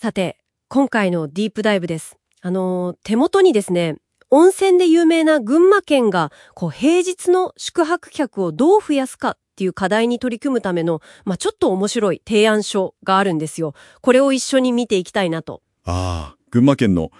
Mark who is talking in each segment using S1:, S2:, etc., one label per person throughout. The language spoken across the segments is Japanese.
S1: さて、今回のディープダイブです。あのー、手元にですね、温泉で有名な群馬県が、こう、平日の宿泊客をどう増やすかっていう課題に取り組むための、まあ、ちょっと面白い提案書があるんですよ。これを一緒に見ていきたいなと。
S2: ああ、群馬県の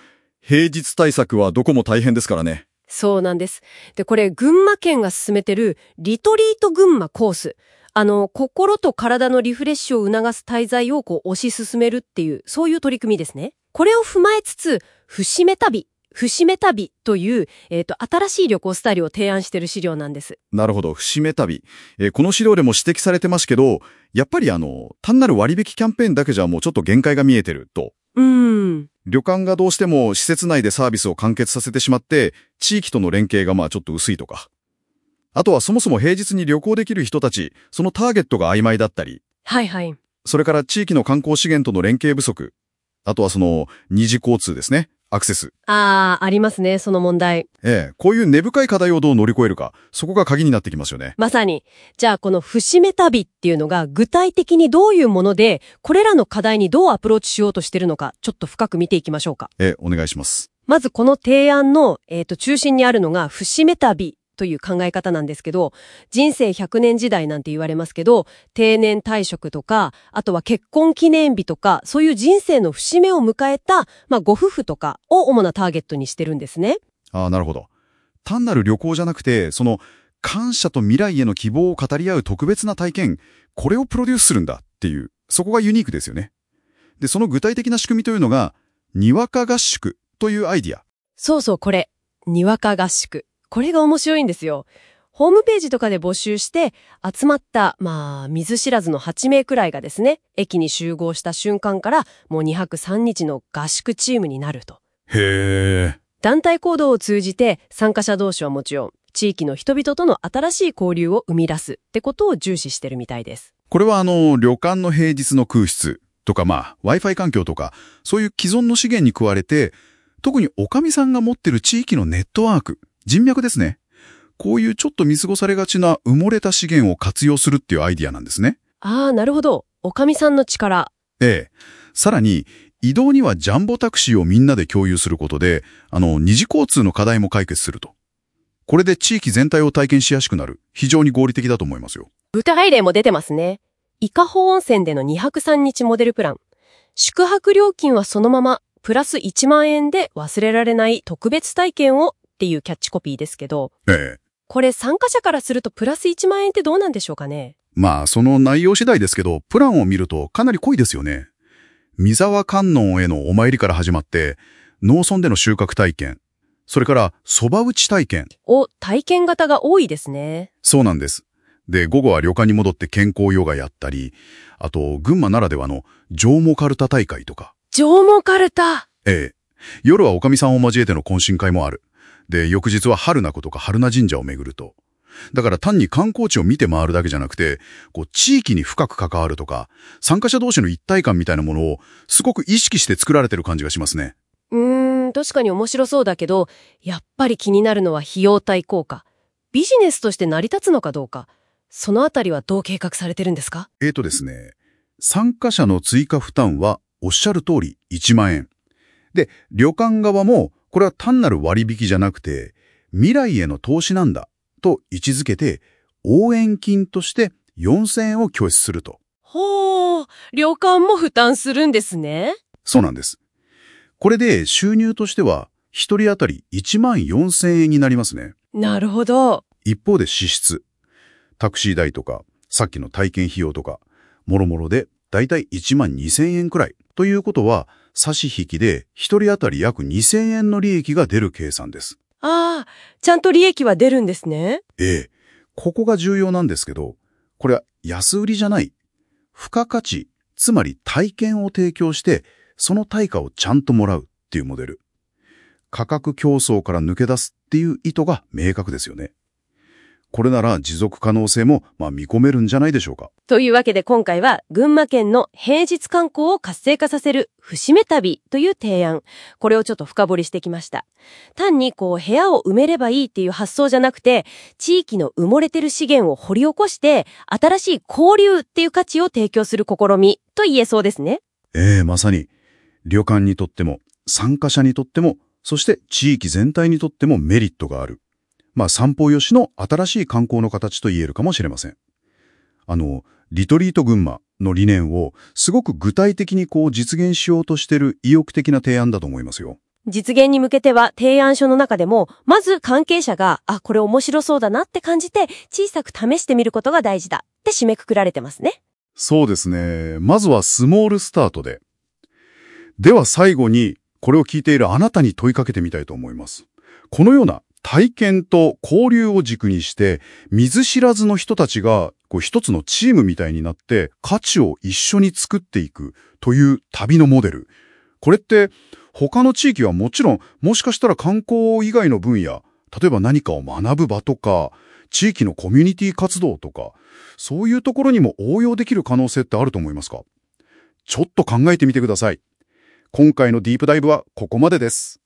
S2: 平日対策はどこも大変ですからね。
S1: そうなんです。で、これ、群馬県が進めてる、リトリート群馬コース。あの、心と体のリフレッシュを促す滞在をこう推し進めるっていう、そういう取り組みですね。これを踏まえつつ、節目旅、節目旅という、えっ、と、新しい旅行スタイルを提案している資料なんです。
S2: なるほど、節目旅。えーこの資料でも指摘されてますけど、やっぱりあの、単なる割引キャンペーンだけじゃもうちょっと限界が見えてると。
S1: うーん。
S2: 旅館がどうしても施設内でサービスを完結させてしまって、地域との連携がまあちょっと薄いとか。あとはそもそも平日に旅行できる人たち、そのターゲットが曖昧だったり、
S1: はいはい。
S2: それから地域の観光資源との連携不足。あとはその二次交通ですね。アクセス。
S1: あー、ありますね、その問題。
S2: ええ、こういう根深い課題をどう乗り越えるか、そこが鍵になってきますよね。
S1: まさに。じゃあ、この節目旅っていうのが具体的にどういうもので、これらの課題にどうアプローチしようとしてるのか、ちょっと深く見ていきましょうか。
S2: ええ、お願いします。
S1: まずこの提案の、えっ、と、中心にあるのが、節目旅という考え方なんですけど、人生100年時代なんて言われますけど、定年退職とか、あとは結婚記念日とか、そういう人生の節目を迎えた、まあ、ご夫婦とかを主なターゲットにしてるんですね。
S2: ああ、なるほど。単なる旅行じゃなくて、その、感謝と未来への希望を語り合う特別な体験、これをプロデュースするんだっていう、そこがユニークですよね。で、その具体的な仕組みというのが、にわか合宿というアイディア。
S1: そうそう、これ。にわか合宿。これが面白いんですよ。ホームページとかで募集して、集まった、まあ、水知らずの8名くらいがですね、駅に集合した瞬間から、もう2泊3日の合宿チームになると。
S2: へえ。
S1: 団体行動を通じて、参加者同士はもちろん、地域の人々との新しい交流を生み出すってことを重視してるみたいです。
S2: これはあの、旅館の平日の空室とかまあ、Wi-Fi 環境とか、そういう既存の資源に加えて、特におかみさんが持ってる地域のネットワーク、人脈ですね。こういうちょっと見過ごされがちな埋もれた資源を活用するっていうアイディアなんですね。
S1: ああ、なるほど。おかみさんの力。
S2: ええ。さらに、移動にはジャンボタクシーをみんなで共有することで、あの、二次交通の課題も解決すると。これで地域全体を体験しやすくなる。非常に合理的だと思いますよ。
S1: 具体例も出てますね。伊香保温泉での2泊3日モデルプラン。宿泊料金はそのまま、プラス1万円で忘れられない特別体験をっていうキャッチコピーですけど、
S2: ええ。
S1: これ参加者からするとプラス1万円ってどうなんでしょうかね？
S2: まあ、その内容次第ですけど、プランを見るとかなり濃いですよね。三沢観音へのお参りから始まって、農村での収穫体験、それから蕎麦打ち体験。
S1: お、体験型が多いですね。
S2: そうなんです。で、午後は旅館に戻って健康ヨガやったり、あと、群馬ならではの上モカルタ大会とか。
S1: 上モカルタ
S2: ええ。夜はおかみさんを交えての懇親会もある。で、翌日は春名湖とか春名神社を巡ると。だから単に観光地を見て回るだけじゃなくて、こう、地域に深く関わるとか、参加者同士の一体感みたいなものをすごく意識して作られてる感じがしますね。
S1: うーん、確かに面白そうだけど、やっぱり気になるのは費用対効果。ビジネスとして成り立つのかどうか。そのあたりはどう計画されてるんですか？
S2: えーとですね、参加者の追加負担はおっしゃる通り1万円。で、旅館側もこれは単なる割引じゃなくて未来への投資なんだと位置づけて応援金として4000円を拠出すると。
S1: ほう、旅館も負担するんですね。
S2: そうなんです。これで収入としては1人当たり1万4000円になりますね。
S1: なるほど。
S2: 一方で支出。タクシー代とか、さっきの体験費用とか、もろもろでだいたい1万2000円くらい。ということは、差し引きで1人当たり約2000円の利益が出る計算です。
S1: ああ、ちゃんと利益は出るんですね。
S2: ええ。ここが重要なんですけど、これは安売りじゃない。付加価値、つまり体験を提供して、その対価をちゃんともらうっていうモデル。価格競争から抜け出すっていう意図が明確ですよね。これなら持続可能性も、まあ、見込めるんじゃないでしょうか。
S1: というわけで今回は群馬県の平日観光を活性化させる節目旅という提案。これをちょっと深掘りしてきました。単にこう部屋を埋めればいいっていう発想じゃなくて、地域の埋もれてる資源を掘り起こして、新しい交流っていう価値を提供する試みと言えそうですね。
S2: ええまさに。旅館にとっても、参加者にとっても、そして地域全体にとってもメリットがある。まあ、散歩よしの新しい観光の形と言えるかもしれません。あの、リトリート群馬の理念をすごく具体的にこう実現しようとしてる意欲的な提案だと思いますよ。
S1: 実現に向けては提案書の中でも、まず関係者が、あ、これ面白そうだなって感じて、小さく試してみることが大事だって締めくくられてますね。
S2: そうですね。まずはスモールスタートで。では最後に、これを聞いているあなたに問いかけてみたいと思います。このような体験と交流を軸にして、見ず知らずの人たちがこう一つのチームみたいになって価値を一緒に作っていくという旅のモデル。これって他の地域はもちろんもしかしたら観光以外の分野、例えば何かを学ぶ場とか、地域のコミュニティ活動とか、そういうところにも応用できる可能性ってあると思いますか？ちょっと考えてみてください。今回のディープダイブはここまでです。